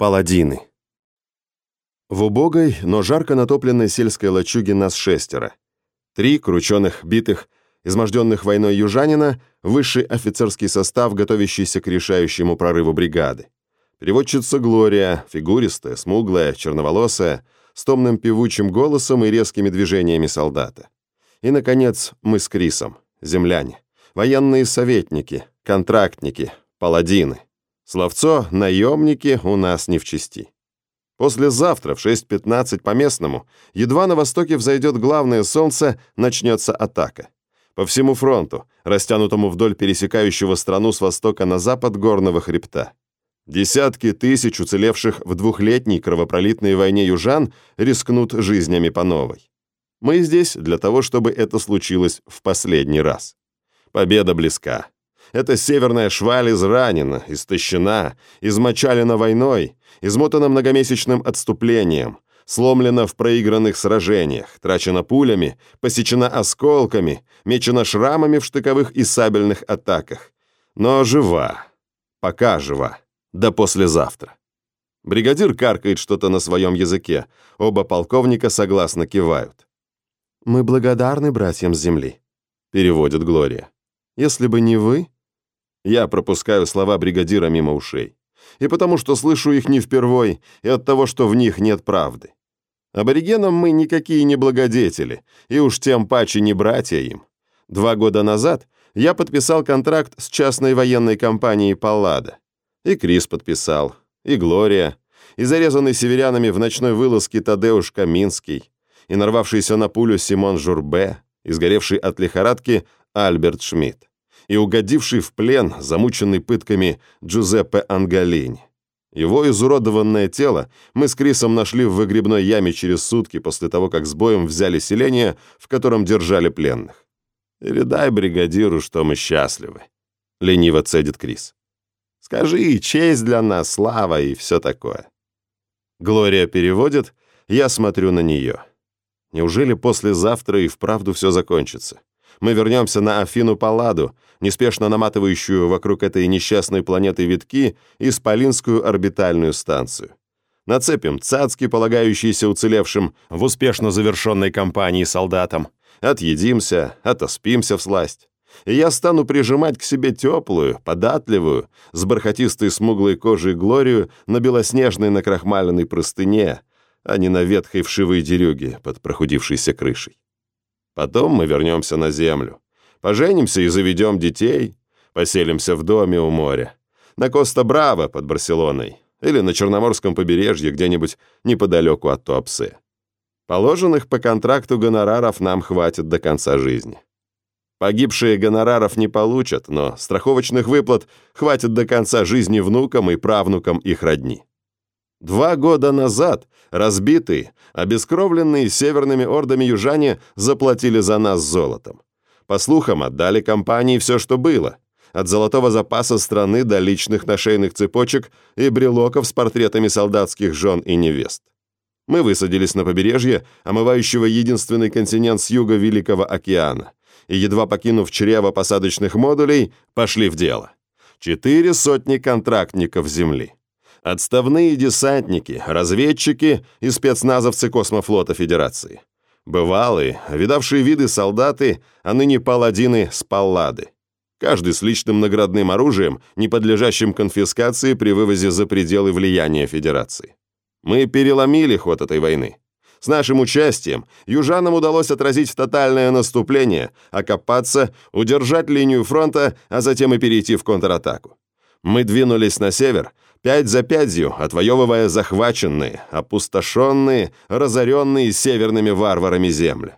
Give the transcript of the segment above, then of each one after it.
Паладины. В убогой, но жарко натопленной сельской лачуге нас шестеро. Три крученых, битых, изможденных войной южанина, высший офицерский состав, готовящийся к решающему прорыву бригады. Переводчица Глория, фигуристая, смуглая, черноволосая, с томным певучим голосом и резкими движениями солдата. И, наконец, мы с Крисом, земляне, военные советники, контрактники, паладины. Словцо «наемники» у нас не в чести. Послезавтра в 6.15 по местному, едва на востоке взойдет главное солнце, начнется атака. По всему фронту, растянутому вдоль пересекающего страну с востока на запад горного хребта. Десятки тысяч уцелевших в двухлетней кровопролитной войне южан рискнут жизнями по новой. Мы здесь для того, чтобы это случилось в последний раз. Победа близка. Эта северная шваль изранена, истощена, измочалена войной, измотана многомесячным отступлением, сломлена в проигранных сражениях, трачена пулями, посечена осколками, мечена шрамами в штыковых и сабельных атаках. Но жива. Пока жива. До послезавтра. Бригадир каркает что-то на своем языке. Оба полковника согласно кивают. «Мы благодарны братьям с земли», — переводит Глория. «Если бы не вы...» Я пропускаю слова бригадира мимо ушей. И потому что слышу их не впервой, и от того, что в них нет правды. Аборигенам мы никакие не благодетели, и уж тем паче не братья им. Два года назад я подписал контракт с частной военной компанией «Паллада». И Крис подписал, и Глория, и зарезанный северянами в ночной вылазке Тадеуш Каминский, и нарвавшийся на пулю Симон Журбе, и сгоревший от лихорадки Альберт Шмидт, и угодивший в плен, замученный пытками Джузеппе Ангалини. Его изуродованное тело мы с Крисом нашли в выгребной яме через сутки после того, как с боем взяли селение, в котором держали пленных. «Передай бригадиру, что мы счастливы», — лениво цедит Крис. «Скажи, честь для нас, слава и все такое». Глория переводит, я смотрю на нее. Неужели послезавтра и вправду все закончится? Мы вернемся на Афину Палладу, неспешно наматывающую вокруг этой несчастной планеты витки, и Спалинскую орбитальную станцию. Нацепим цацки, полагающиеся уцелевшим в успешно завершенной кампании солдатам. Отъедимся, отоспимся в сласть. И я стану прижимать к себе теплую, податливую, с бархатистой смуглой кожей Глорию на белоснежной накрахмаленной простыне, а не на ветхой вшивой дерюге под прохудившейся крышей. Потом мы вернемся на землю, поженимся и заведем детей, поселимся в доме у моря, на Коста-Браво под Барселоной или на Черноморском побережье где-нибудь неподалеку от Туапсе. Положенных по контракту гонораров нам хватит до конца жизни. Погибшие гонораров не получат, но страховочных выплат хватит до конца жизни внукам и правнукам их родни. Два года назад разбитые, обескровленные северными ордами южане заплатили за нас золотом. По слухам, отдали компании все, что было. От золотого запаса страны до личных нашейных цепочек и брелоков с портретами солдатских жен и невест. Мы высадились на побережье, омывающего единственный континент с юга Великого океана, и, едва покинув чрево посадочных модулей, пошли в дело. Четыре сотни контрактников Земли отставные десантники, разведчики и спецназовцы космофлота Федерации. Бывалые, видавшие виды солдаты, а ныне паладины с паллады. Каждый с личным наградным оружием, не подлежащим конфискации при вывозе за пределы влияния Федерации. Мы переломили ход этой войны. С нашим участием южанам удалось отразить тотальное наступление, окопаться, удержать линию фронта, а затем и перейти в контратаку. Мы двинулись на север, пять за пятью, отвоевывая захваченные, опустошенные, разоренные северными варварами земли.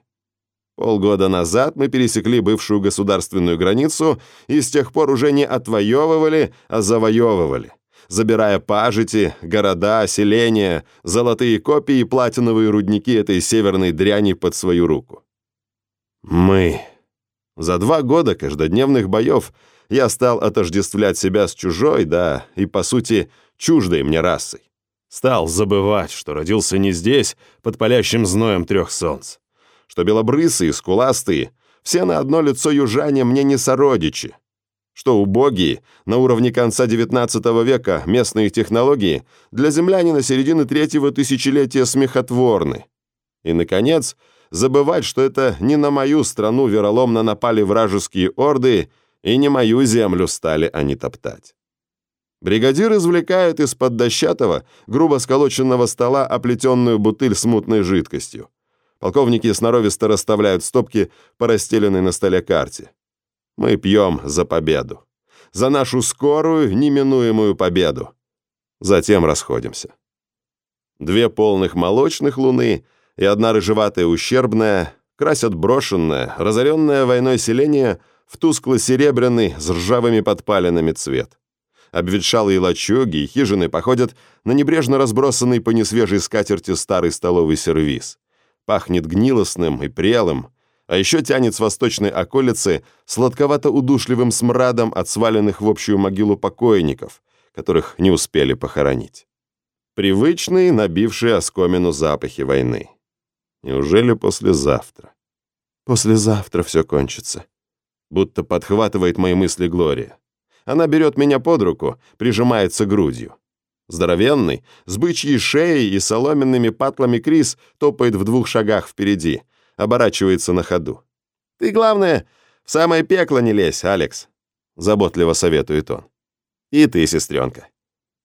Полгода назад мы пересекли бывшую государственную границу и с тех пор уже не отвоевывали, а завоевывали, забирая пажити, города, селения, золотые копии и платиновые рудники этой северной дряни под свою руку. Мы. За два года каждодневных боев я стал отождествлять себя с чужой, да, и, по сути, чуждой мне расой. Стал забывать, что родился не здесь, под палящим зноем трех солнц. Что белобрысые, скуластые, все на одно лицо южане мне не сородичи. что убогие, на уровне конца XIX века местные технологии для землянина середины третьего тысячелетия смехотворны. И, наконец, забывать, что это не на мою страну вероломно напали вражеские орды и не мою землю стали они топтать. Бригадир извлекает из-под дощатого, грубо сколоченного стола оплетенную бутыль с мутной жидкостью. Полковники сноровисто расставляют стопки по расстеленной на столе карте. Мы пьем за победу. За нашу скорую, неминуемую победу. Затем расходимся. Две полных молочных луны и одна рыжеватая ущербная красят брошенное, разоренное войной селение в тускло-серебряный с ржавыми подпалинами цвет. Обветшалые лачуги и хижины походят на небрежно разбросанный по несвежей скатерти старый столовый сервиз. Пахнет гнилостным и прелым, а еще тянет с восточной околицы сладковато-удушливым смрадом от сваленных в общую могилу покойников, которых не успели похоронить. Привычные, набившие оскомину запахи войны. Неужели послезавтра? Послезавтра все кончится. Будто подхватывает мои мысли Глория. Она берет меня под руку, прижимается грудью. Здоровенный, с бычьей шеей и соломенными патлами Крис топает в двух шагах впереди, оборачивается на ходу. «Ты, главное, в самое пекло не лезь, Алекс», — заботливо советует он. «И ты, сестренка».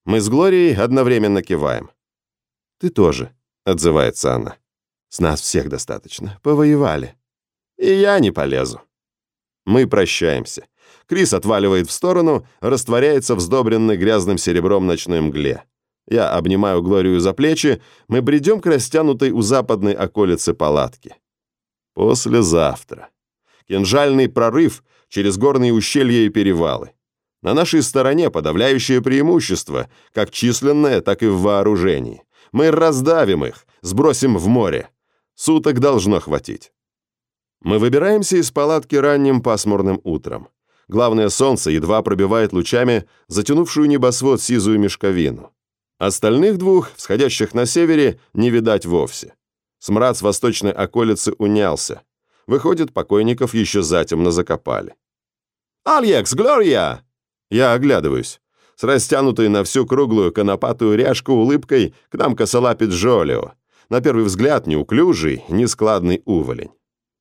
Мы с Глорией одновременно киваем. «Ты тоже», — отзывается она. «С нас всех достаточно. Повоевали». «И я не полезу». Мы прощаемся. Крис отваливает в сторону, растворяется в сдобренной грязным серебром ночной мгле. Я обнимаю Глорию за плечи, мы бредем к растянутой у западной околицы палатки. Послезавтра. Кинжальный прорыв через горные ущелья и перевалы. На нашей стороне подавляющее преимущество, как численное, так и в вооружении. Мы раздавим их, сбросим в море. Суток должно хватить. Мы выбираемся из палатки ранним пасмурным утром. Главное солнце едва пробивает лучами затянувшую небосвод сизую мешковину. Остальных двух, всходящих на севере, не видать вовсе. Смрад с восточной околицы унялся. Выходит, покойников еще затемно закопали. «Альекс, Глория!» Я оглядываюсь. С растянутой на всю круглую конопатую ряжку улыбкой к нам косолапит Жолио. На первый взгляд неуклюжий, нескладный уволень.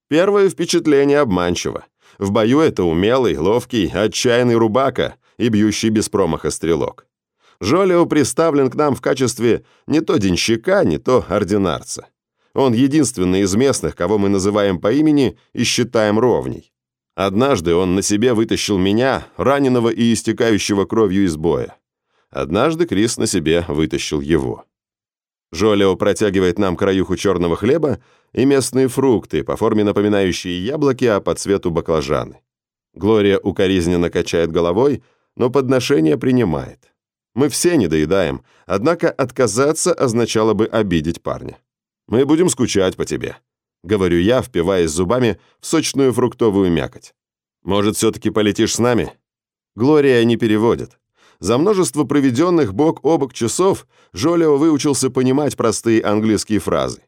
Первое впечатление обманчиво. В бою это умелый, ловкий, отчаянный рубака и бьющий без промаха стрелок. Жолио представлен к нам в качестве не то денщика, не то ординарца. Он единственный из местных, кого мы называем по имени и считаем ровней. Однажды он на себе вытащил меня, раненого и истекающего кровью из боя. Однажды Крис на себе вытащил его. Жолио протягивает нам краюху черного хлеба и местные фрукты, по форме напоминающие яблоки, а по цвету баклажаны. Глория укоризненно качает головой, но подношение принимает. Мы все не доедаем, однако отказаться означало бы обидеть парня. Мы будем скучать по тебе», — говорю я, впиваясь зубами в сочную фруктовую мякоть. «Может, все-таки полетишь с нами?» Глория не переводит. За множество проведенных бок о бок часов Жолио выучился понимать простые английские фразы.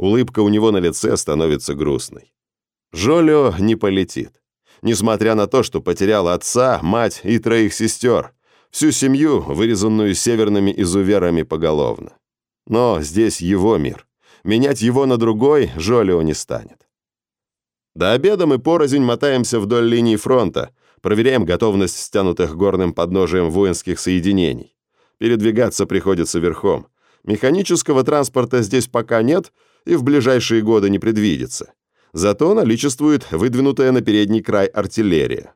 Улыбка у него на лице становится грустной. Жолио не полетит. Несмотря на то, что потерял отца, мать и троих сестер, всю семью, вырезанную северными изуверами поголовно. Но здесь его мир. Менять его на другой Жолио не станет. До обеда мы порознь мотаемся вдоль линии фронта, проверяем готовность стянутых горным подножием воинских соединений. Передвигаться приходится верхом. Механического транспорта здесь пока нет и в ближайшие годы не предвидится. Зато наличествует выдвинутая на передний край артиллерия.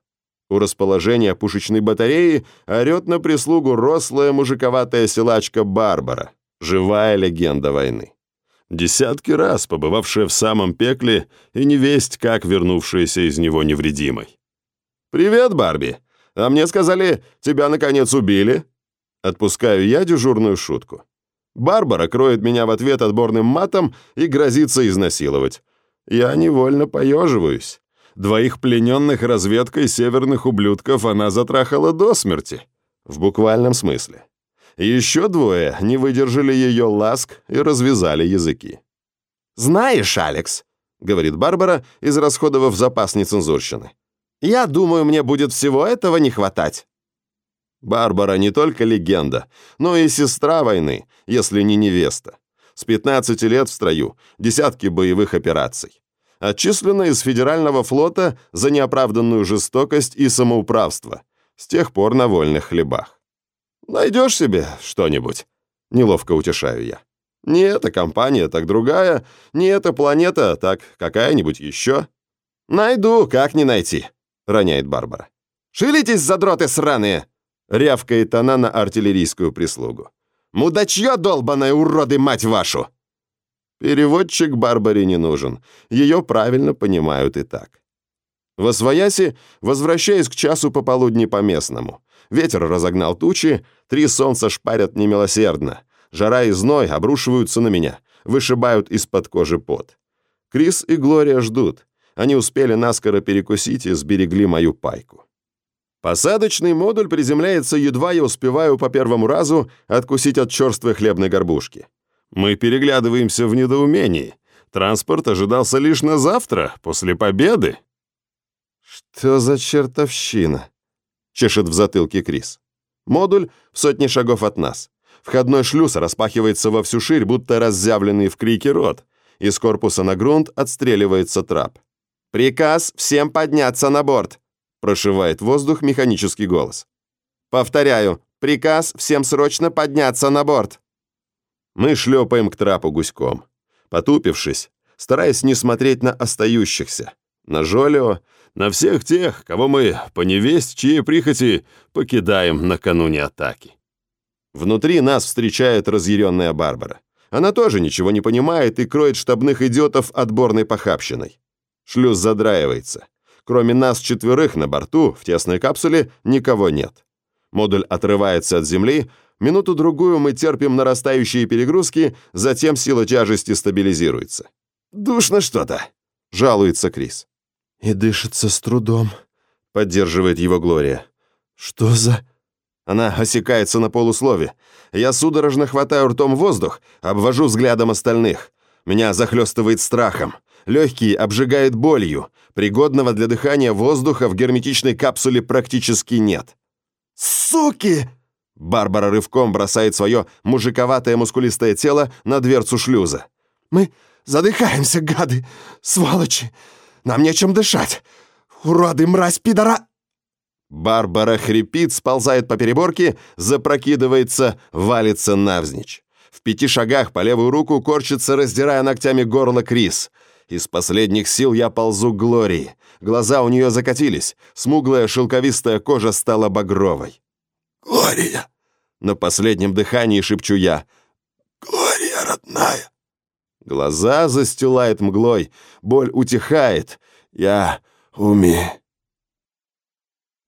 У расположения пушечной батареи орёт на прислугу рослая мужиковатая силачка Барбара, живая легенда войны десятки раз побывавшая в самом пекле и невесть, как вернувшаяся из него невредимой. «Привет, Барби! А мне сказали, тебя, наконец, убили?» Отпускаю я дежурную шутку. Барбара кроет меня в ответ отборным матом и грозится изнасиловать. Я невольно поеживаюсь. Двоих плененных разведкой северных ублюдков она затрахала до смерти. В буквальном смысле. Еще двое не выдержали ее ласк и развязали языки. «Знаешь, Алекс», — говорит Барбара, израсходовав запас нецензурщины, Я думаю, мне будет всего этого не хватать». Барбара не только легенда, но и сестра войны, если не невеста. С 15 лет в строю, десятки боевых операций. Отчислена из Федерального флота за неоправданную жестокость и самоуправство. С тех пор на вольных хлебах. Найдешь себе что-нибудь? Неловко утешаю я. Не эта компания, так другая. Не эта планета, так какая-нибудь еще. Найду, как не найти, роняет Барбара. Шилитесь, задроты сраные! Рявкает она на артиллерийскую прислугу. «Мудачье долбаное, уроды, мать вашу!» Переводчик Барбаре не нужен. Ее правильно понимают и так. В Освояси, возвращаясь к часу пополудни по местному. Ветер разогнал тучи, три солнца шпарят немилосердно. Жара и зной обрушиваются на меня, вышибают из-под кожи пот. Крис и Глория ждут. Они успели наскоро перекусить и сберегли мою пайку. Посадочный модуль приземляется, едва я успеваю по первому разу откусить от черствой хлебной горбушки. Мы переглядываемся в недоумении. Транспорт ожидался лишь на завтра, после победы. «Что за чертовщина?» — чешет в затылке Крис. Модуль в сотни шагов от нас. Входной шлюз распахивается во всю ширь, будто разъявленный в крике рот. Из корпуса на грунт отстреливается трап. «Приказ всем подняться на борт!» Прошивает воздух механический голос. Повторяю, приказ всем срочно подняться на борт. Мы шлепаем к трапу гуськом, потупившись, стараясь не смотреть на остающихся, на Жолио, на всех тех, кого мы по невесть, чьей прихоти покидаем накануне атаки. Внутри нас встречает разъяренная Барбара. Она тоже ничего не понимает и кроет штабных идиотов отборной похабщиной. Шлюз задраивается. Кроме нас четверых на борту, в тесной капсуле, никого нет. Модуль отрывается от Земли, минуту-другую мы терпим нарастающие перегрузки, затем сила тяжести стабилизируется. «Душно что-то», — жалуется Крис. «И дышится с трудом», — поддерживает его Глория. «Что за...» Она осекается на полуслове. Я судорожно хватаю ртом воздух, обвожу взглядом остальных. Меня захлестывает страхом. Легкие обжигает болью. Пригодного для дыхания воздуха в герметичной капсуле практически нет. «Суки!» Барбара рывком бросает свое мужиковатое мускулистое тело на дверцу шлюза. «Мы задыхаемся, гады! Сволочи! Нам нечем дышать! Уроды, мразь, пидора!» Барбара хрипит, сползает по переборке, запрокидывается, валится навзничь. В пяти шагах по левую руку корчится, раздирая ногтями горло Крис — из последних сил я ползу к Глории. Глаза у нее закатились, смуглая шелковистая кожа стала багровой. «Глория!» На последнем дыхании шепчу я. «Глория, родная!» Глаза застилает мглой, боль утихает. Я уме.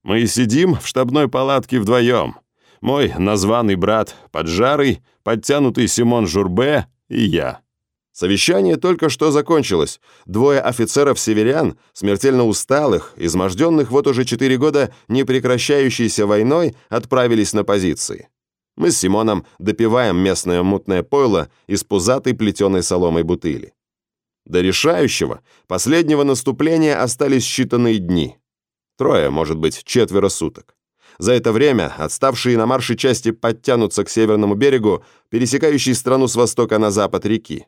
Мы сидим в штабной палатке вдвоем. Мой названный брат Поджарый, подтянутый Симон Журбе и я. Совещание только что закончилось. Двое офицеров-северян, смертельно усталых, изможденных вот уже четыре года непрекращающейся войной, отправились на позиции. Мы с Симоном допиваем местное мутное пойло из пузатой плетеной соломой бутыли. До решающего, последнего наступления остались считанные дни. Трое, может быть, четверо суток. За это время отставшие на марше части подтянутся к северному берегу, пересекающей страну с востока на запад реки.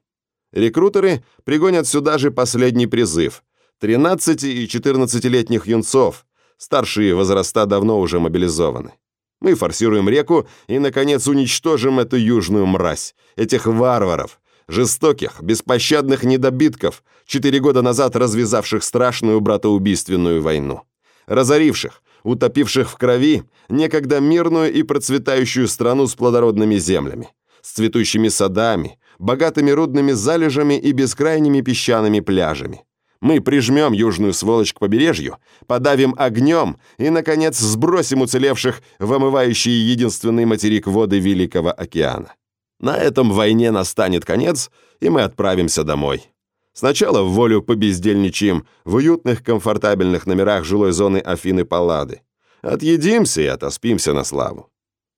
Рекрутеры пригонят сюда же последний призыв. 13 и 14-летних юнцов. Старшие возраста давно уже мобилизованы. Мы форсируем реку и, наконец, уничтожим эту южную мразь, этих варваров, жестоких, беспощадных недобитков, четыре года назад развязавших страшную братоубийственную войну, разоривших, утопивших в крови некогда мирную и процветающую страну с плодородными землями, с цветущими садами, богатыми рудными залежами и бескрайними песчаными пляжами. Мы прижмем южную сволочь к побережью, подавим огнем и, наконец, сбросим уцелевших в омывающие единственный материк воды Великого океана. На этом войне настанет конец, и мы отправимся домой. Сначала в волю побездельничаем в уютных комфортабельных номерах жилой зоны Афины Паллады. Отъедимся и отоспимся на славу.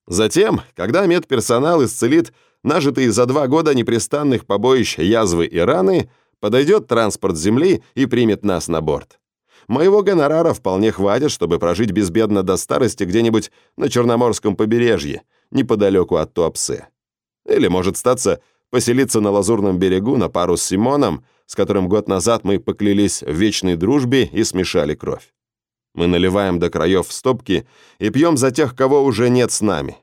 Затем, когда медперсонал исцелит нажитые за два года непрестанных побоищ язвы и раны, подойдет транспорт Земли и примет нас на борт. Моего гонорара вполне хватит, чтобы прожить безбедно до старости где-нибудь на Черноморском побережье, неподалеку от Туапсе. Или, может статься, поселиться на Лазурном берегу на пару с Симоном, с которым год назад мы поклялись в вечной дружбе и смешали кровь. Мы наливаем до краев стопки и пьем за тех, кого уже нет с нами.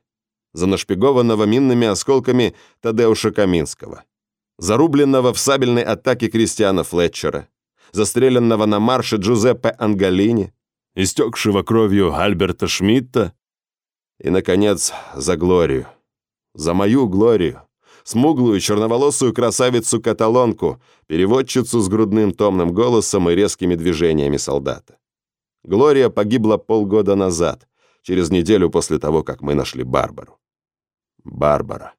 За нашпигованного минными осколками Тадеуша Каминского. Зарубленного в сабельной атаке Кристиана Флетчера. Застреленного на марше Джузеппе Ангалини. Истекшего кровью Альберта Шмидта. И, наконец, за Глорию. За мою Глорию. Смуглую черноволосую красавицу-каталонку, переводчицу с грудным томным голосом и резкими движениями солдата. Глория погибла полгода назад, через неделю после того, как мы нашли Барбару. Барбара.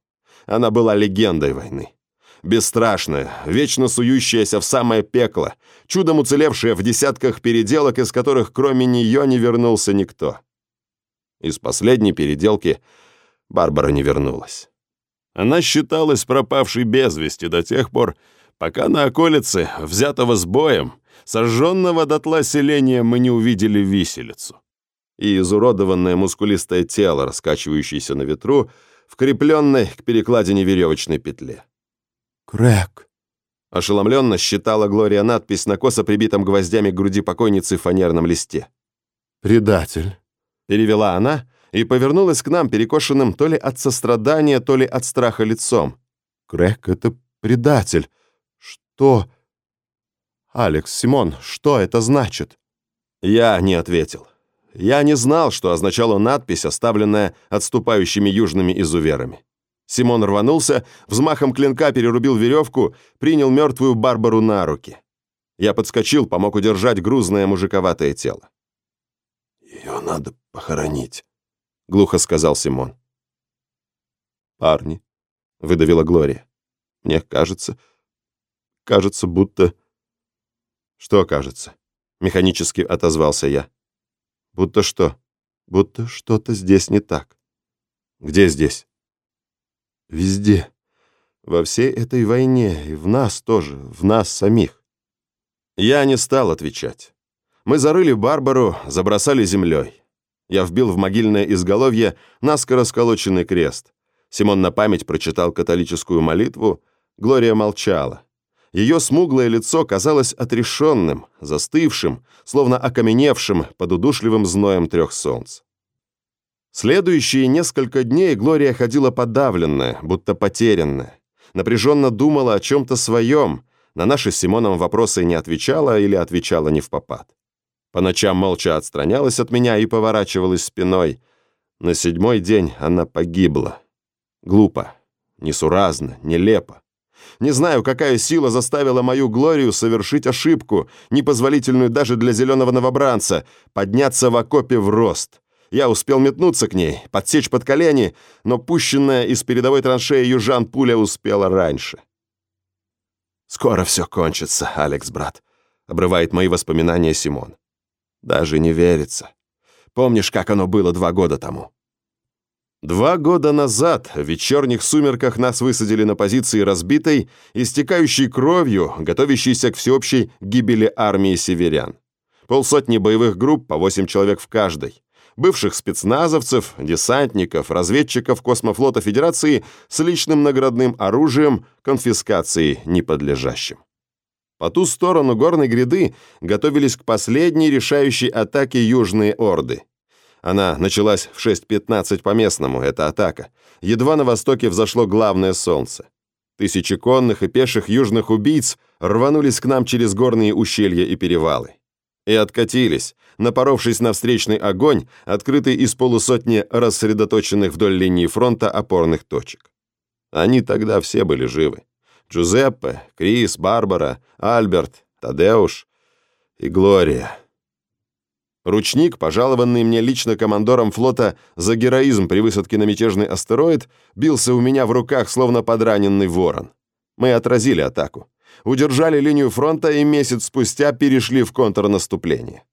Она была легендой войны. Бесстрашная, вечно сующаяся в самое пекло, чудом уцелевшая в десятках переделок, из которых кроме нее не вернулся никто. Из последней переделки Барбара не вернулась. Она считалась пропавшей без вести до тех пор, пока на околице, взятого с боем, сожженного дотла селения мы не увидели виселицу. И изуродованное мускулистое тело, раскачивающееся на ветру, вкрепленной к перекладине веревочной петле. «Крэк!» Ошеломленно считала Глория надпись на косо прибитом гвоздями к груди покойницы в фанерном листе. «Предатель!» Перевела она и повернулась к нам перекошенным то ли от сострадания, то ли от страха лицом. «Крэк — это предатель! Что...» «Алекс, Симон, что это значит?» Я не ответил. Я не знал, что означала надпись, оставленная отступающими южными изуверами. Симон рванулся, взмахом клинка перерубил веревку, принял мертвую Барбару на руки. Я подскочил, помог удержать грузное мужиковатое тело. «Ее надо похоронить», — глухо сказал Симон. «Парни», — выдавила Глория. «Мне кажется, кажется, будто...» «Что кажется?» — механически отозвался я. «Будто что? Будто что-то здесь не так». «Где здесь?» Везде. Во всей этой войне, и в нас тоже, в нас самих. Я не стал отвечать. Мы зарыли Барбару, забросали землей. Я вбил в могильное изголовье наскоро сколоченный крест. Симон на память прочитал католическую молитву. Глория молчала. Ее смуглое лицо казалось отрешенным, застывшим, словно окаменевшим под удушливым зноем трех солнц. Следующие несколько дней Глория ходила подавленная, будто потерянная. Напряженно думала о чем-то своем, на наши с Симоном вопросы не отвечала или отвечала не в попад. По ночам молча отстранялась от меня и поворачивалась спиной. На седьмой день она погибла. Глупо, несуразно, нелепо. Не знаю, какая сила заставила мою Глорию совершить ошибку, непозволительную даже для зеленого новобранца, подняться в окопе в рост — я успел метнуться к ней, подсечь под колени, но пущенная из передовой траншеи южан пуля успела раньше. «Скоро все кончится, Алекс, брат», — обрывает мои воспоминания Симон. «Даже не верится. Помнишь, как оно было два года тому?» Два года назад в вечерних сумерках нас высадили на позиции разбитой, истекающей кровью, готовящейся к всеобщей гибели армии северян. Полсотни боевых групп, по восемь человек в каждой бывших спецназовцев, десантников, разведчиков космофлота Федерации с личным наградным оружием, конфискации неподлежащим. По ту сторону горной гряды готовились к последней решающей атаке Южные Орды. Она началась в 6.15 по местному, эта атака. Едва на востоке взошло главное солнце. Тысячи конных и пеших южных убийц рванулись к нам через горные ущелья и перевалы. И откатились, напоровшись на встречный огонь, открытый из полусотни рассредоточенных вдоль линии фронта опорных точек. Они тогда все были живы. Джузеппе, Крис, Барбара, Альберт, Тадеуш и Глория. Ручник, пожалованный мне лично командором флота за героизм при высадке на мятежный астероид, бился у меня в руках, словно подраненный ворон. Мы отразили атаку. Удержали линию фронта и месяц спустя перешли в контрнаступление.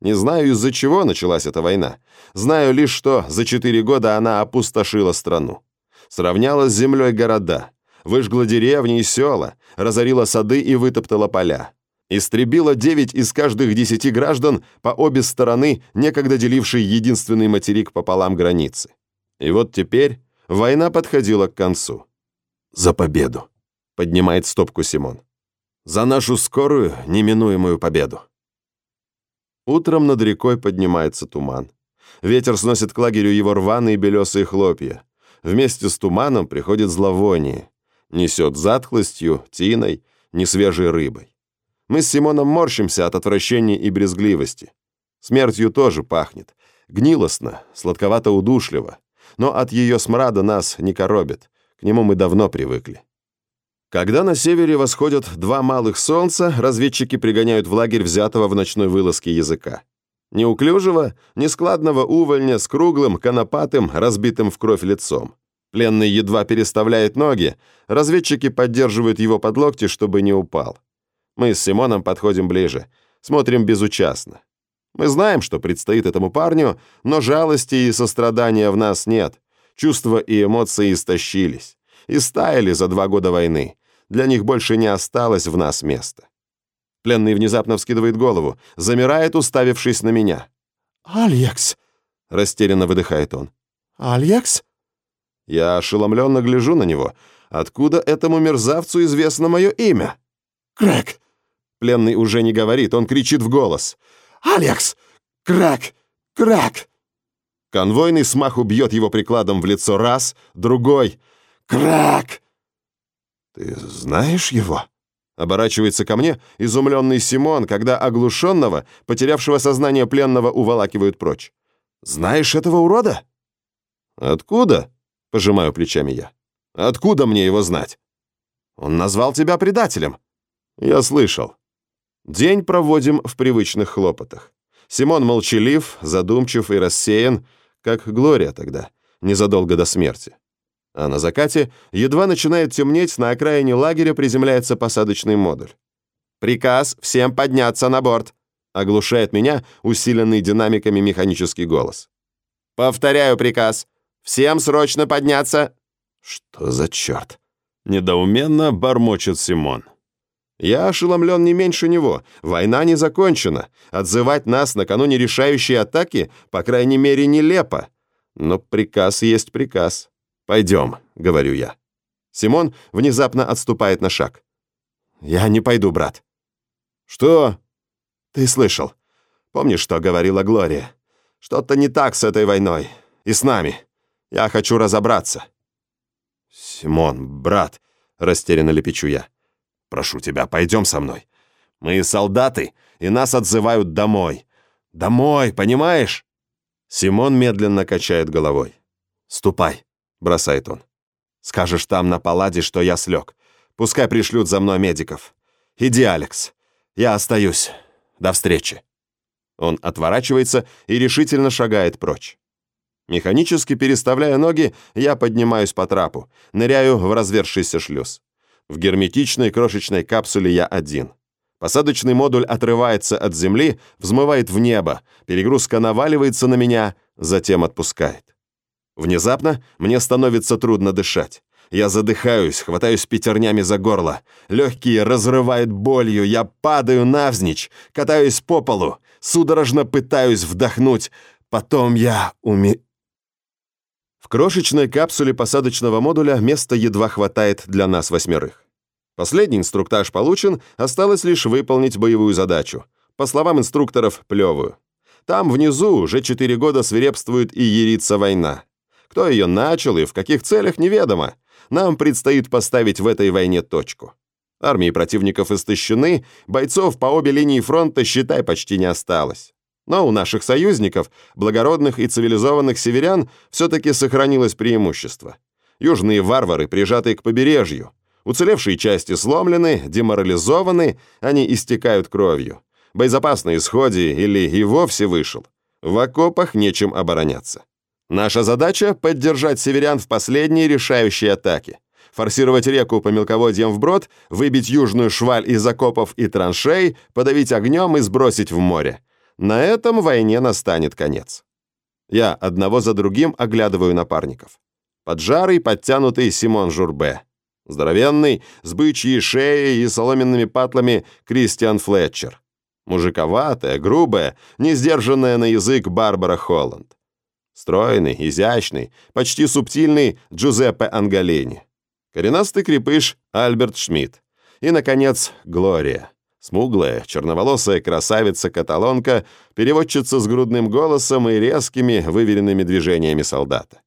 Не знаю, из-за чего началась эта война. Знаю лишь, что за четыре года она опустошила страну. Сравняла с землей города, выжгла деревни и села, разорила сады и вытоптала поля. Истребила 9 из каждых 10 граждан по обе стороны, некогда делившей единственный материк пополам границы. И вот теперь война подходила к концу. «За победу!» — поднимает стопку Симон. «За нашу скорую, неминуемую победу!» Утром над рекой поднимается туман. Ветер сносит к лагерю его рваные белесые хлопья. Вместе с туманом приходит зловоние. Несет затхлостью, тиной, несвежей рыбой. Мы с Симоном морщимся от отвращения и брезгливости. Смертью тоже пахнет. Гнилостно, сладковато-удушливо. Но от ее смрада нас не коробит. К нему мы давно привыкли. Когда на севере восходят два малых солнца, разведчики пригоняют в лагерь взятого в ночной вылазке языка. Неуклюжего, нескладного увольня с круглым, конопатым, разбитым в кровь лицом. Пленный едва переставляет ноги, разведчики поддерживают его под локти, чтобы не упал. Мы с Симоном подходим ближе, смотрим безучастно. Мы знаем, что предстоит этому парню, но жалости и сострадания в нас нет. Чувства и эмоции истощились. И стаяли за два года войны. Для них больше не осталось в нас места. Пленный внезапно вскидывает голову, замирает, уставившись на меня. «Алекс!» — растерянно выдыхает он. «Алекс?» Я ошеломленно гляжу на него. Откуда этому мерзавцу известно мое имя? «Крэг!» Пленный уже не говорит, он кричит в голос. «Алекс! Крэг! Крэг!» Конвойный смаху бьет его прикладом в лицо раз, другой. «Крэг!» «Ты знаешь его?» Оборачивается ко мне изумленный Симон, когда оглушенного, потерявшего сознание пленного, уволакивают прочь. «Знаешь этого урода?» «Откуда?» — пожимаю плечами я. «Откуда мне его знать?» «Он назвал тебя предателем». «Я слышал». День проводим в привычных хлопотах. Симон молчалив, задумчив и рассеян, как Глория тогда, незадолго до смерти а на закате едва начинает темнеть, на окраине лагеря приземляется посадочный модуль. «Приказ всем подняться на борт!» — оглушает меня усиленный динамиками механический голос. «Повторяю приказ. Всем срочно подняться!» «Что за черт?» — недоуменно бормочет Симон. Я ошеломлен не меньше него. Война не закончена. Отзывать нас накануне решающей атаки, по крайней мере, нелепо. Но приказ есть приказ. «Пойдем», — говорю я. Симон внезапно отступает на шаг. «Я не пойду, брат». «Что?» «Ты слышал. Помнишь, что говорила Глория? Что-то не так с этой войной. И с нами. Я хочу разобраться». «Симон, брат», — растерянно лепечу я. «Прошу тебя, пойдем со мной. Мы солдаты, и нас отзывают домой. Домой, понимаешь?» Симон медленно качает головой. «Ступай бросает он. «Скажешь там на паладе, что я слег. Пускай пришлют за мной медиков. Иди, Алекс. Я остаюсь. До встречи». Он отворачивается и решительно шагает прочь. Механически переставляя ноги, я поднимаюсь по трапу, ныряю в развершийся шлюз. В герметичной крошечной капсуле я один. Посадочный модуль отрывается от земли, взмывает в небо, перегрузка наваливается на меня, затем отпускает. Внезапно мне становится трудно дышать. Я задыхаюсь, хватаюсь пятернями за горло. Легкие разрывают болью, я падаю навзничь, катаюсь по полу, судорожно пытаюсь вдохнуть. Потом я уми... Крошечной капсуле посадочного модуля места едва хватает для нас восьмерых. Последний инструктаж получен, осталось лишь выполнить боевую задачу. По словам инструкторов, плевую. Там внизу уже четыре года свирепствует и ерится война. Кто ее начал и в каких целях, неведомо. Нам предстоит поставить в этой войне точку. Армии противников истощены, бойцов по обе линии фронта, считай, почти не осталось. Но у наших союзников, благородных и цивилизованных северян, все-таки сохранилось преимущество. Южные варвары, прижатые к побережью. Уцелевшие части сломлены, деморализованы, они истекают кровью. Боезапас на исходе или и вовсе вышел. В окопах нечем обороняться. Наша задача — поддержать северян в последней решающей атаке. Форсировать реку по мелководьям вброд, выбить южную шваль из окопов и траншей, подавить огнем и сбросить в море. На этом войне настанет конец. Я одного за другим оглядываю напарников. Поджарый, подтянутый Симон Журбе. Здоровенный, с бычьей шеей и соломенными патлами Кристиан Флетчер. Мужиковатая, грубая, не сдержанная на язык Барбара Холланд. Стройный, изящный, почти субтильный Джузеппе Ангалини. Коренастый крепыш Альберт Шмидт. И, наконец, Глория. Смуглая, черноволосая красавица-каталонка, переводчица с грудным голосом и резкими, выверенными движениями солдата.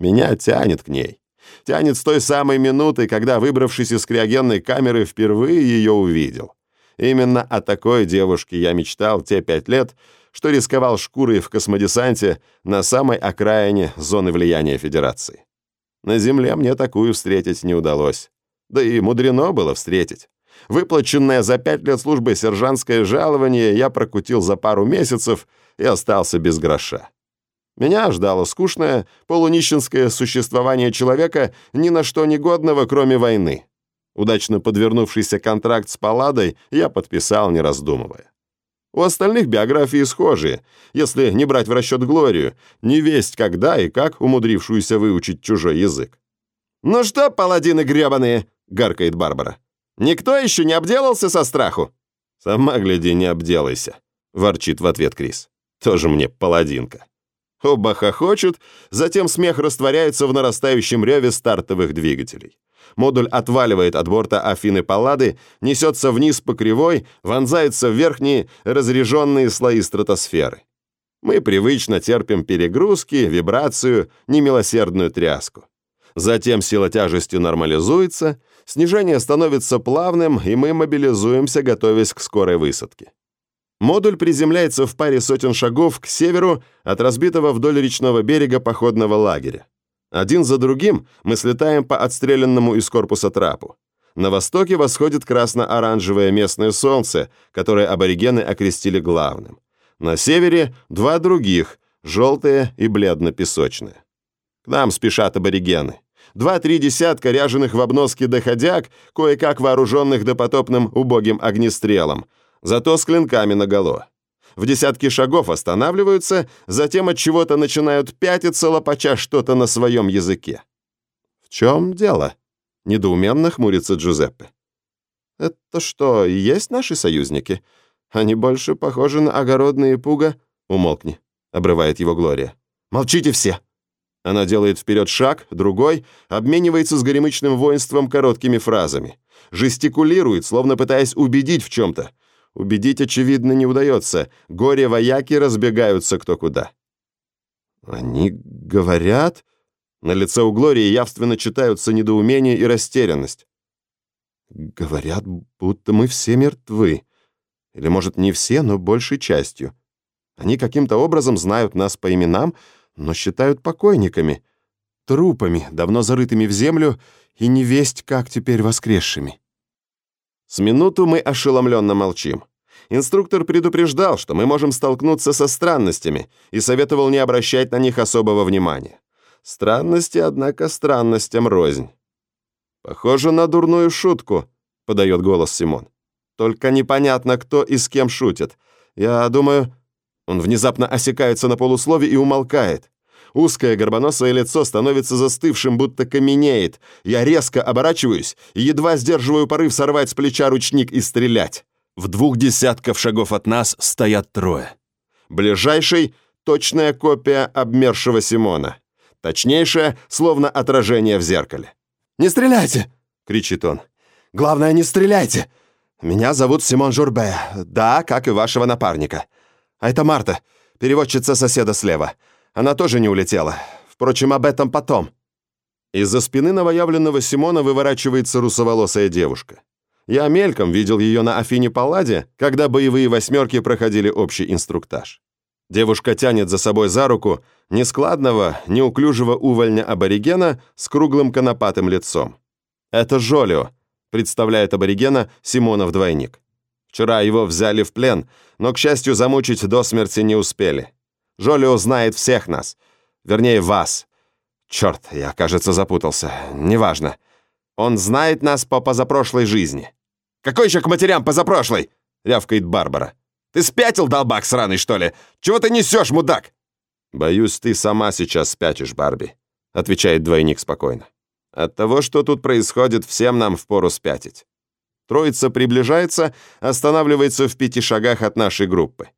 Меня тянет к ней. Тянет с той самой минуты, когда, выбравшись из криогенной камеры, впервые ее увидел. Именно о такой девушке я мечтал те пять лет, что рисковал шкурой в космодесанте на самой окраине зоны влияния Федерации. На Земле мне такую встретить не удалось. Да и мудрено было встретить. Выплаченное за пять лет службы сержантское жалование я прокутил за пару месяцев и остался без гроша. Меня ждало скучное, полунищенское существование человека, ни на что негодного, кроме войны. Удачно подвернувшийся контракт с Палладой я подписал, не раздумывая. У остальных биографии схожие, если не брать в расчет Глорию, не весть когда и как умудрившуюся выучить чужой язык. «Ну что, паладины гребаные!» — гаркает Барбара. «Никто еще не обделался со страху?» «Сама, гляди, не обделайся», — ворчит в ответ Крис. «Тоже мне паладинка». Оба хохочут, затем смех растворяется в нарастающем реве стартовых двигателей. Модуль отваливает от борта Афины Паллады, несется вниз по кривой, вонзается в верхние разреженные слои стратосферы. Мы привычно терпим перегрузки, вибрацию, немилосердную тряску. Затем сила тяжести нормализуется, снижение становится плавным, и мы мобилизуемся, готовясь к скорой высадке. Модуль приземляется в паре сотен шагов к северу от разбитого вдоль речного берега походного лагеря. Один за другим мы слетаем по отстрелянному из корпуса трапу. На востоке восходит красно-оранжевое местное солнце, которое аборигены окрестили главным. На севере два других, желтые и бледно-песочные. К нам спешат аборигены. Два-три десятка ряженых в обноске доходяг, кое-как вооруженных допотопным убогим огнестрелом – зато с клинками наголо. В десятки шагов останавливаются, затем от чего-то начинают пятиться, лопача что-то на своем языке. «В чем дело?» — недоуменно хмурится Джузеппе. «Это что, есть наши союзники? Они больше похожи на огородные пуга...» «Умолкни», — обрывает его Глория. «Молчите все!» Она делает вперед шаг, другой, обменивается с горемычным воинством короткими фразами. Жестикулирует, словно пытаясь убедить в чем-то, Убедить, очевидно, не удается. Горе-вояки разбегаются кто куда. «Они говорят...» На лице у Глории явственно читаются недоумение и растерянность. «Говорят, будто мы все мертвы. Или, может, не все, но большей частью. Они каким-то образом знают нас по именам, но считают покойниками, трупами, давно зарытыми в землю и невесть как теперь воскресшими. С минуту мы ошеломленно молчим. Инструктор предупреждал, что мы можем столкнуться со странностями и советовал не обращать на них особого внимания. Странности, однако, странностям рознь. «Похоже на дурную шутку», — подает голос Симон. «Только непонятно, кто и с кем шутит. Я думаю...» Он внезапно осекается на полуслове и умолкает. Узкое горбоносое лицо становится застывшим, будто каменеет. Я резко оборачиваюсь и едва сдерживаю порыв сорвать с плеча ручник и стрелять. В двух десятков шагов от нас стоят трое. Ближайший — точная копия обмершего Симона. Точнейшая, словно отражение в зеркале. «Не стреляйте!» — кричит он. «Главное, не стреляйте! Меня зовут Симон Журбе. Да, как и вашего напарника. А это Марта, переводчица соседа слева. Она тоже не улетела. Впрочем, об этом потом». Из-за спины новоявленного Симона выворачивается русоволосая девушка. Я мельком видел ее на Афине Палладе, когда боевые восьмерки проходили общий инструктаж. Девушка тянет за собой за руку нескладного, неуклюжего увольня-аборигена с круглым конопатым лицом. Это Жолио, представляет аборигена Симонов двойник. Вчера его взяли в плен, но, к счастью, замучить до смерти не успели. Жолио знает всех нас. Вернее, вас. Черт, я, кажется, запутался. Неважно. Он знает нас по позапрошлой жизни». «Какой еще к матерям позапрошлой?» — рявкает Барбара. «Ты спятил, долбак сраный, что ли? Чего ты несешь, мудак?» «Боюсь, ты сама сейчас спятишь, Барби», — отвечает двойник спокойно. От того, что тут происходит, всем нам впору спятить. Троица приближается, останавливается в пяти шагах от нашей группы.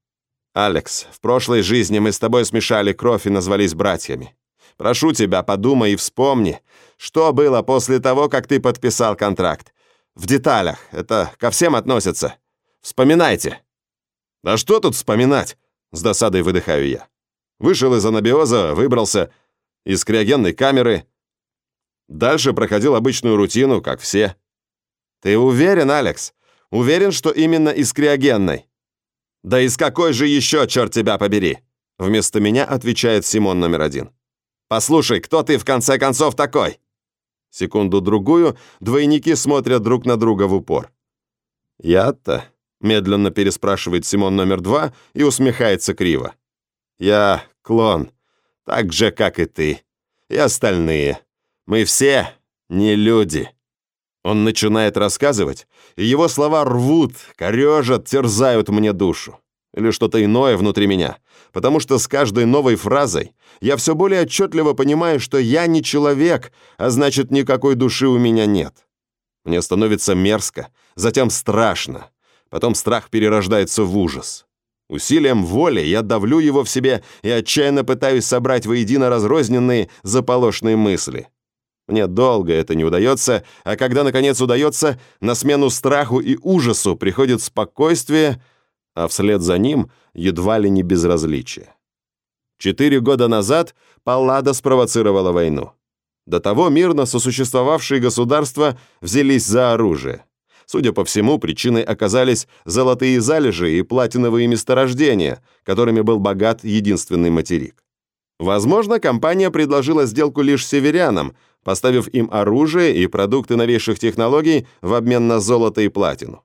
«Алекс, в прошлой жизни мы с тобой смешали кровь и назвались братьями. Прошу тебя, подумай и вспомни, что было после того, как ты подписал контракт. В деталях, это ко всем относится. Вспоминайте». «Да что тут вспоминать?» — с досадой выдыхаю я. Вышел из анабиоза, выбрался из криогенной камеры. Дальше проходил обычную рутину, как все. Ты уверен, Алекс? Уверен, что именно из криогенной? Да из какой же еще, черт тебя побери? Вместо меня отвечает Симон номер один. Послушай, кто ты в конце концов такой? Секунду-другую двойники смотрят друг на друга в упор. «Я-то?» — медленно переспрашивает Симон номер два и усмехается криво. «Я клон, так же, как и ты, и остальные. Мы все не люди». Он начинает рассказывать, и его слова рвут, корежат, терзают мне душу. Или что-то иное внутри меня. Потому что с каждой новой фразой я все более отчетливо понимаю, что я не человек, а значит, никакой души у меня нет. Мне становится мерзко, затем страшно. Потом страх перерождается в ужас. Усилием воли я давлю его в себе и отчаянно пытаюсь собрать воедино разрозненные заполошные мысли. Мне долго это не удается, а когда, наконец, удается, на смену страху и ужасу приходит спокойствие, а вслед за ним едва ли не безразличие. Четыре года назад Паллада спровоцировала войну. До того мирно сосуществовавшие государства взялись за оружие. Судя по всему, причиной оказались золотые залежи и платиновые месторождения, которыми был богат единственный материк. Возможно, компания предложила сделку лишь северянам, поставив им оружие и продукты новейших технологий в обмен на золото и платину.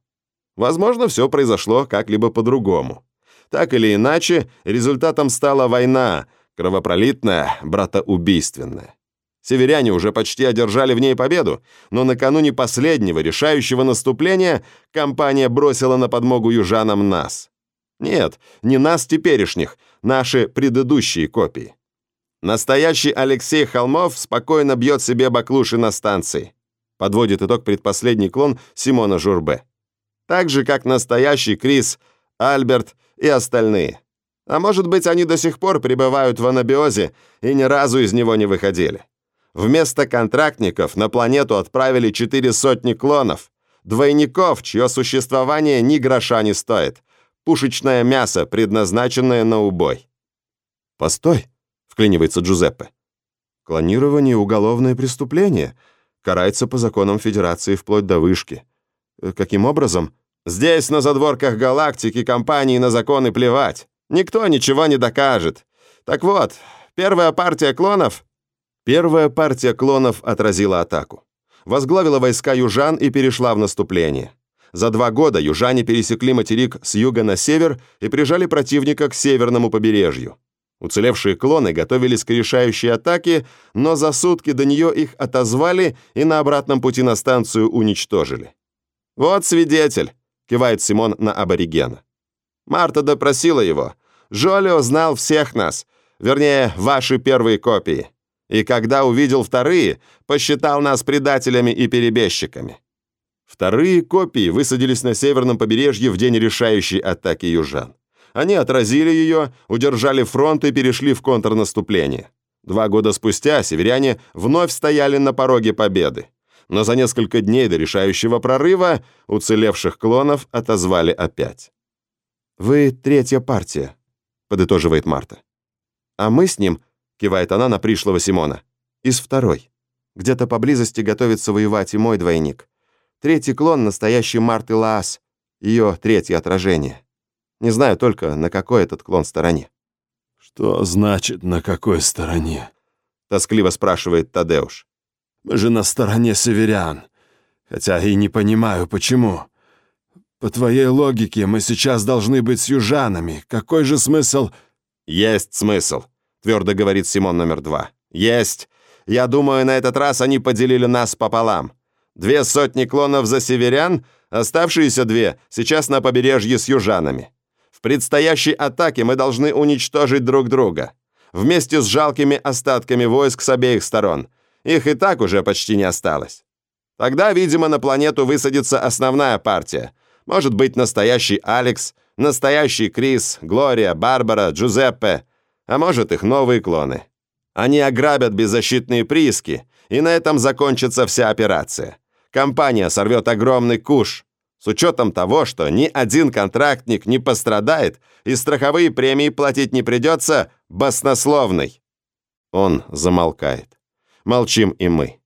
Возможно, все произошло как-либо по-другому. Так или иначе, результатом стала война, кровопролитная, братоубийственная. Северяне уже почти одержали в ней победу, но накануне последнего решающего наступления компания бросила на подмогу южанам нас. Нет, не нас теперешних, наши предыдущие копии. Настоящий Алексей Холмов спокойно бьет себе баклуши на станции. Подводит итог предпоследний клон Симона Журбе. Так же, как настоящий Крис, Альберт и остальные. А может быть, они до сих пор пребывают в анабиозе и ни разу из него не выходили. Вместо контрактников на планету отправили четыре сотни клонов, двойников, чье существование ни гроша не стоит, пушечное мясо, предназначенное на убой. «Постой!» Вклинивается Джузеппе. Клонирование – уголовное преступление. Карается по законам Федерации вплоть до вышки. Э, каким образом? Здесь, на задворках галактики, компании на законы плевать. Никто ничего не докажет. Так вот, первая партия клонов... Первая партия клонов отразила атаку. Возглавила войска южан и перешла в наступление. За два года южане пересекли материк с юга на север и прижали противника к северному побережью. Уцелевшие клоны готовились к решающей атаке, но за сутки до нее их отозвали и на обратном пути на станцию уничтожили. «Вот свидетель», — кивает Симон на аборигена. Марта допросила его. «Жолио знал всех нас, вернее, ваши первые копии. И когда увидел вторые, посчитал нас предателями и перебежчиками». Вторые копии высадились на северном побережье в день решающей атаки южан. Они отразили ее, удержали фронт и перешли в контрнаступление. Два года спустя северяне вновь стояли на пороге победы. Но за несколько дней до решающего прорыва уцелевших клонов отозвали опять. «Вы третья партия», — подытоживает Марта. «А мы с ним», — кивает она на пришлого Симона, — «из второй. Где-то поблизости готовится воевать и мой двойник. Третий клон — настоящий Марты Лаас, ее третье отражение». Не знаю только, на какой этот клон стороне». «Что значит «на какой стороне»?» — тоскливо спрашивает Тадеуш. «Мы же на стороне северян. Хотя и не понимаю, почему. По твоей логике, мы сейчас должны быть с южанами. Какой же смысл...» «Есть смысл», — твердо говорит Симон номер два. «Есть. Я думаю, на этот раз они поделили нас пополам. Две сотни клонов за северян, оставшиеся две сейчас на побережье с южанами. В предстоящей атаке мы должны уничтожить друг друга. Вместе с жалкими остатками войск с обеих сторон. Их и так уже почти не осталось. Тогда, видимо, на планету высадится основная партия. Может быть, настоящий Алекс, настоящий Крис, Глория, Барбара, Джузеппе, а может, их новые клоны. Они ограбят беззащитные прииски, и на этом закончится вся операция. Компания сорвет огромный куш, с учетом того, что ни один контрактник не пострадает и страховые премии платить не придется, баснословный. Он замолкает. Молчим и мы.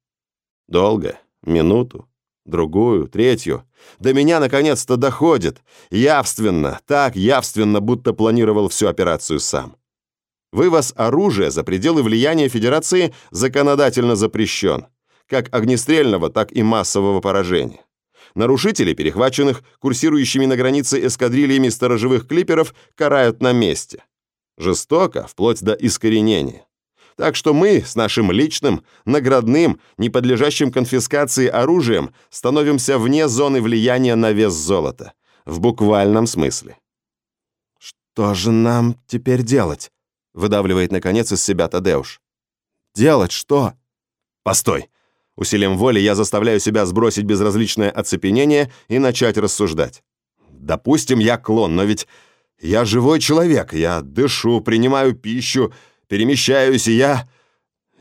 Долго, минуту, другую, третью. До меня наконец-то доходит. Явственно, так явственно, будто планировал всю операцию сам. Вывоз оружия за пределы влияния Федерации законодательно запрещен, как огнестрельного, так и массового поражения. Нарушителей, перехваченных курсирующими на границе эскадрильями сторожевых клиперов, карают на месте. Жестоко, вплоть до искоренения. Так что мы с нашим личным, наградным, не подлежащим конфискации оружием становимся вне зоны влияния на вес золота. В буквальном смысле. «Что же нам теперь делать?» выдавливает наконец из себя Тадеуш. «Делать что?» «Постой!» Усилием воли я заставляю себя сбросить безразличное оцепенение и начать рассуждать. Допустим, я клон, но ведь я живой человек, я дышу, принимаю пищу, перемещаюсь, и я...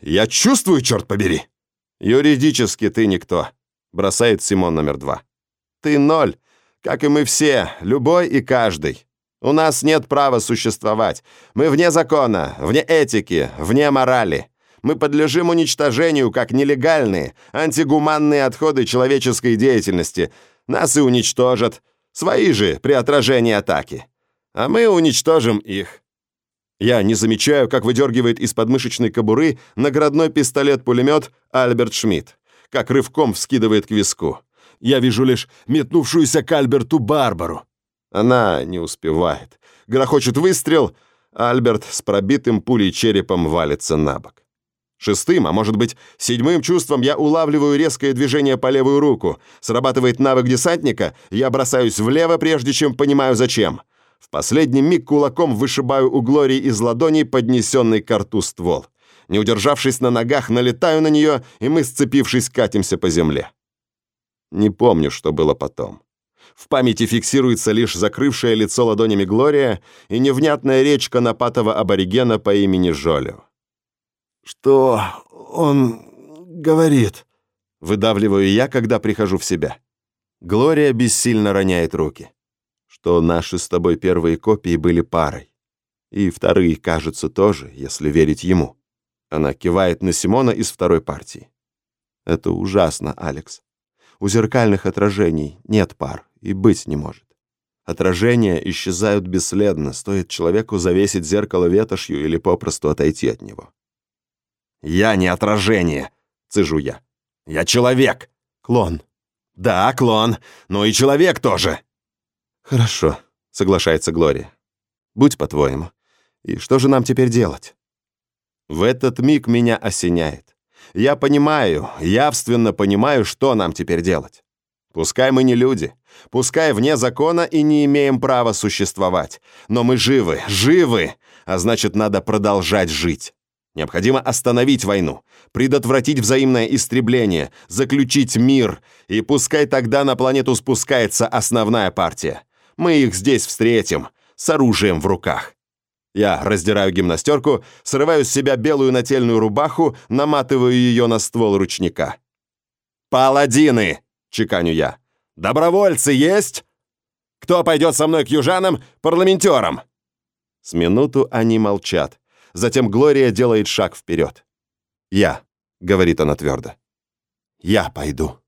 Я чувствую, черт побери. Юридически ты никто, бросает Симон номер два. Ты ноль, как и мы все, любой и каждый. У нас нет права существовать. Мы вне закона, вне этики, вне морали. Мы подлежим уничтожению как нелегальные, антигуманные отходы человеческой деятельности. Нас и уничтожат. Свои же при отражении атаки. А мы уничтожим их. Я не замечаю, как выдергивает из подмышечной кобуры наградной пистолет-пулемет Альберт Шмидт, как рывком вскидывает к виску. Я вижу лишь метнувшуюся к Альберту Барбару. Она не успевает. Грохочет выстрел, Альберт с пробитым пулей черепом валится на бок. Шестым, а может быть, седьмым чувством я улавливаю резкое движение по левую руку. Срабатывает навык десантника, я бросаюсь влево, прежде чем понимаю зачем. В последний миг кулаком вышибаю у Глории из ладони поднесенный к рту ствол. Не удержавшись на ногах, налетаю на нее, и мы, сцепившись, катимся по земле. Не помню, что было потом. В памяти фиксируется лишь закрывшее лицо ладонями Глория и невнятная речь конопатого аборигена по имени Жолио. «Что он говорит?» Выдавливаю я, когда прихожу в себя. Глория бессильно роняет руки. Что наши с тобой первые копии были парой. И вторые, кажется, тоже, если верить ему. Она кивает на Симона из второй партии. Это ужасно, Алекс. У зеркальных отражений нет пар и быть не может. Отражения исчезают бесследно, стоит человеку завесить зеркало ветошью или попросту отойти от него. «Я не отражение», — цежу я. «Я человек». «Клон». «Да, клон, но и человек тоже». «Хорошо», — соглашается Глория. «Будь по-твоему. И что же нам теперь делать?» В этот миг меня осеняет. Я понимаю, явственно понимаю, что нам теперь делать. Пускай мы не люди, пускай вне закона и не имеем права существовать, но мы живы, живы, а значит, надо продолжать жить. Необходимо остановить войну, предотвратить взаимное истребление, заключить мир, и пускай тогда на планету спускается основная партия. Мы их здесь встретим, с оружием в руках. Я раздираю гимнастерку, срываю с себя белую нательную рубаху, наматываю ее на ствол ручника. «Паладины!» — чеканю я. «Добровольцы есть? Кто пойдет со мной к южанам, парламентерам?» С минуту они молчат. Затем Глория делает шаг вперед. «Я», — говорит она твердо. «Я пойду».